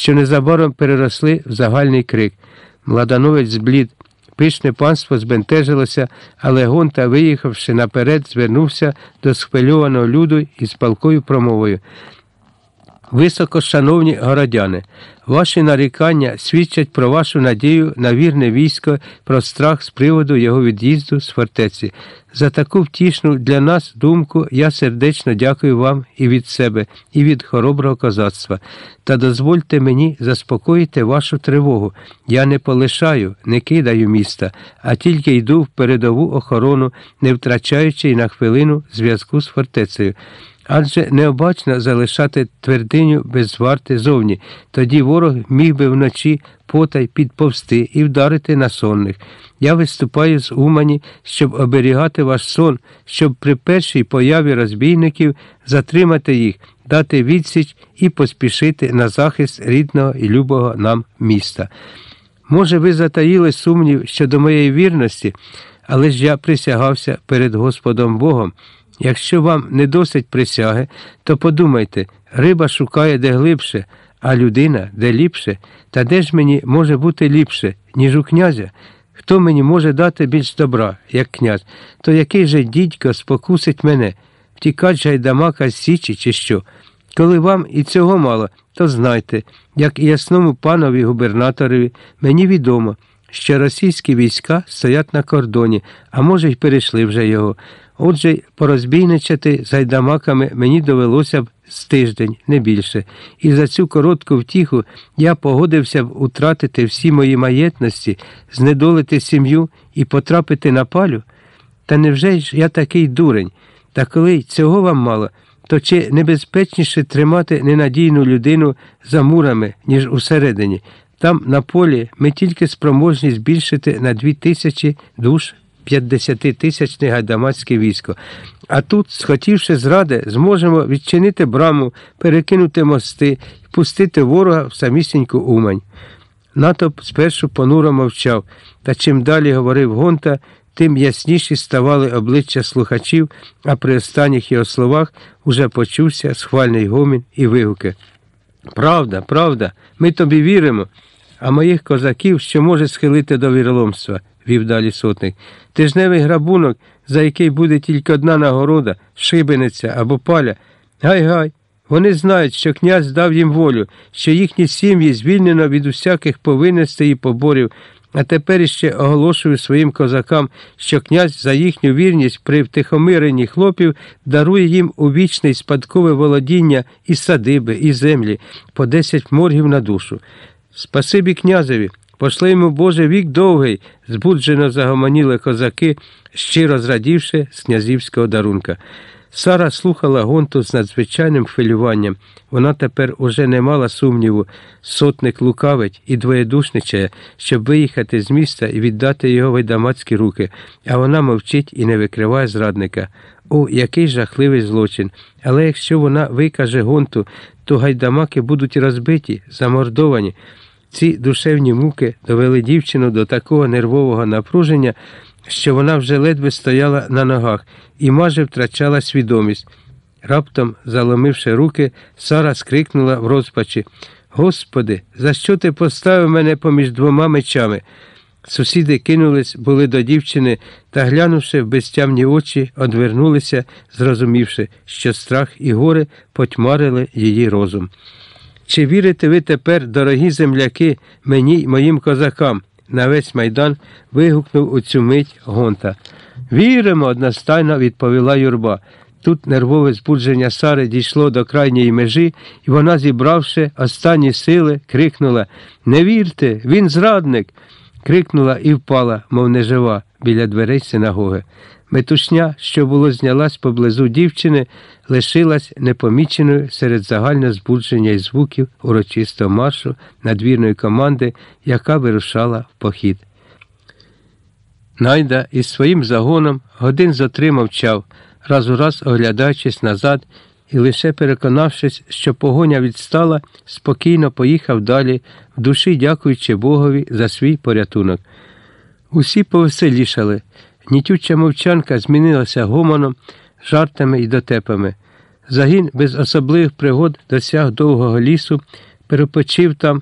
що незабаром переросли в загальний крик. Младановець зблід. Пишне панство збентежилося, але Гонта, виїхавши наперед, звернувся до схвильованого люду із палкою промовою. Високошановні городяни, ваші нарікання свідчать про вашу надію на вірне військо, про страх з приводу його від'їзду з фортеці. За таку втішну для нас думку я сердечно дякую вам і від себе, і від хороброго козацтва. Та дозвольте мені заспокоїти вашу тривогу. Я не полишаю, не кидаю міста, а тільки йду в передову охорону, не втрачаючи й на хвилину зв'язку з фортецею. Адже необачно залишати твердиню без варти зовні, тоді ворог міг би вночі потай підповсти і вдарити на сонних. Я виступаю з Умані, щоб оберігати ваш сон, щоб при першій появі розбійників затримати їх, дати відсіч і поспішити на захист рідного і любого нам міста. Може, ви затаїли сумнів щодо моєї вірності, але ж я присягався перед Господом Богом. Якщо вам не досить присяги, то подумайте, риба шукає де глибше, а людина де ліпше, та де ж мені може бути ліпше, ніж у князя? Хто мені може дати більш добра, як князь, то який же дідько спокусить мене, втікать жайдамака з січі, чи що? Коли вам і цього мало, то знайте, як і ясному панові губернаторові, мені відомо, що російські війська стоять на кордоні, а може й перейшли вже його. Отже, порозбійничати з гайдамаками мені довелося б з тиждень, не більше, і за цю коротку втіху я погодився б утратити всі мої маєтності, знедолити сім'ю і потрапити на палю. Та невже ж я такий дурень? Та коли цього вам мало, то чи небезпечніше тримати ненадійну людину за мурами, ніж усередині? Там, на полі, ми тільки спроможні збільшити на дві тисячі душ 50-тисячне гайдамацьке військо. А тут, схотівши зради, зможемо відчинити браму, перекинути мости пустити ворога в самісіньку Умань. Натовп спершу понуро мовчав, та чим далі говорив Гонта, тим ясніші ставали обличчя слухачів, а при останніх його словах уже почувся схвальний гомін і вигуки. Правда, правда, ми тобі віримо, а моїх козаків що може схилити до віроломства, вів далі сотник. Тижневий грабунок, за який буде тільки одна нагорода, шибениця або паля. Гай-гай. Вони знають, що князь дав їм волю, що їхні сім'ї звільнено від усяких повинностей і поборів, а тепер іще оголошую своїм козакам, що князь за їхню вірність при втихомиренні хлопів дарує їм у вічне спадкове володіння і садиби, і землі по десять моргів на душу. Спасибі князеві, пошли йому Боже вік довгий, збуджено загомоніли козаки, щиро зрадівши з князівського дарунка. Сара слухала гонту з надзвичайним хвилюванням. Вона тепер уже не мала сумніву. Сотник лукавить і двоєдушничає, щоб виїхати з міста і віддати його в айдамацькі руки, а вона мовчить і не викриває зрадника. О, який жахливий злочин. Але якщо вона викаже гонту, то гайдамаки будуть розбиті, замордовані. Ці душевні муки довели дівчину до такого нервового напруження, що вона вже ледве стояла на ногах і майже втрачала свідомість. Раптом, заломивши руки, Сара скрикнула в розпачі Господи, за що ти поставив мене поміж двома мечами? Сусіди кинулись були до дівчини та, глянувши в безтямні очі, одвернулися, зрозумівши, що страх і горе потьмарили її розум. Чи вірите ви тепер, дорогі земляки, мені й моїм козакам? На весь майдан вигукнув у цю мить гонта. Віримо, одностайно відповіла юрба. Тут нервове збудження Сари дійшло до крайньої межі, і вона, зібравши останні сили, крикнула Не вірте, він зрадник. крикнула і впала, мов нежива, біля дверей синагоги. Метушня, що було знялась поблизу дівчини, лишилась непоміченою серед загального збудження і звуків урочистого маршу надвірної команди, яка вирушала в похід. Найда із своїм загоном годин зо три мовчав, раз у раз оглядаючись назад і лише переконавшись, що погоня відстала, спокійно поїхав далі, в душі дякуючи Богові за свій порятунок. Усі повеселішали. Нітюча мовчанка змінилася гомоном, жартами і дотепами. Загін без особливих пригод досяг довгого лісу, перепочив там